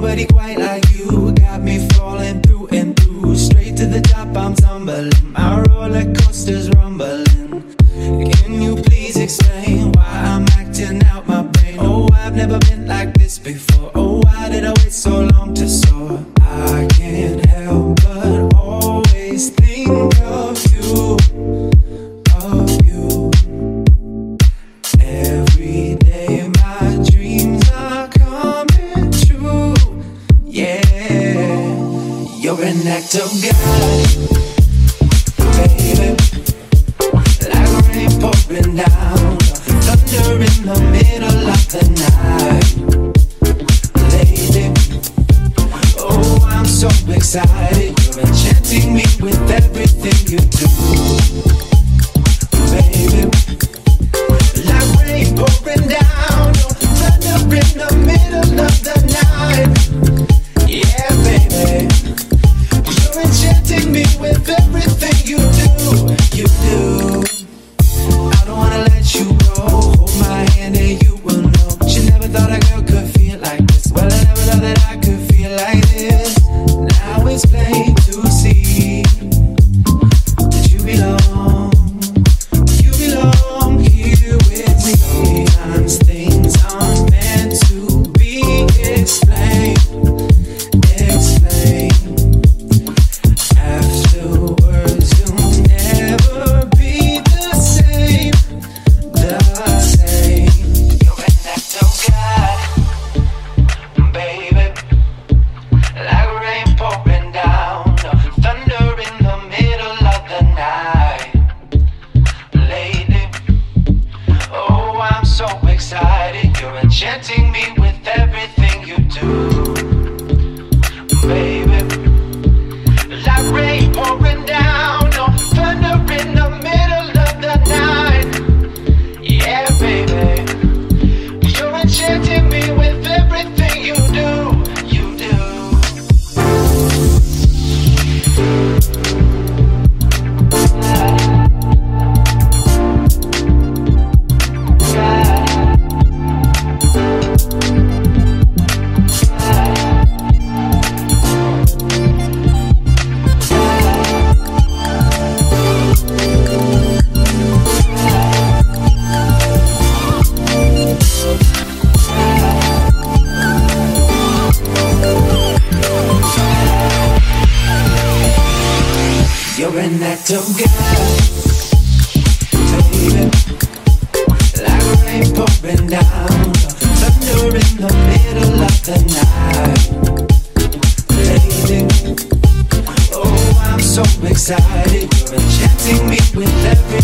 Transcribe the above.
nobody quite like you. Got me falling through and through. Straight to the top, I'm tumbling. My roller coaster's rumbling. You're an act of God, baby. Like rain pouring down, thunder in the middle of the night. Lady, oh, I'm so excited. You're enchanting me with everything you do, You're me with everything you do. You do. I don't wanna let you go. You're an act of baby. Like rain pouring down, in the middle of the night. Oh, I'm so excited. You're enchanting me with every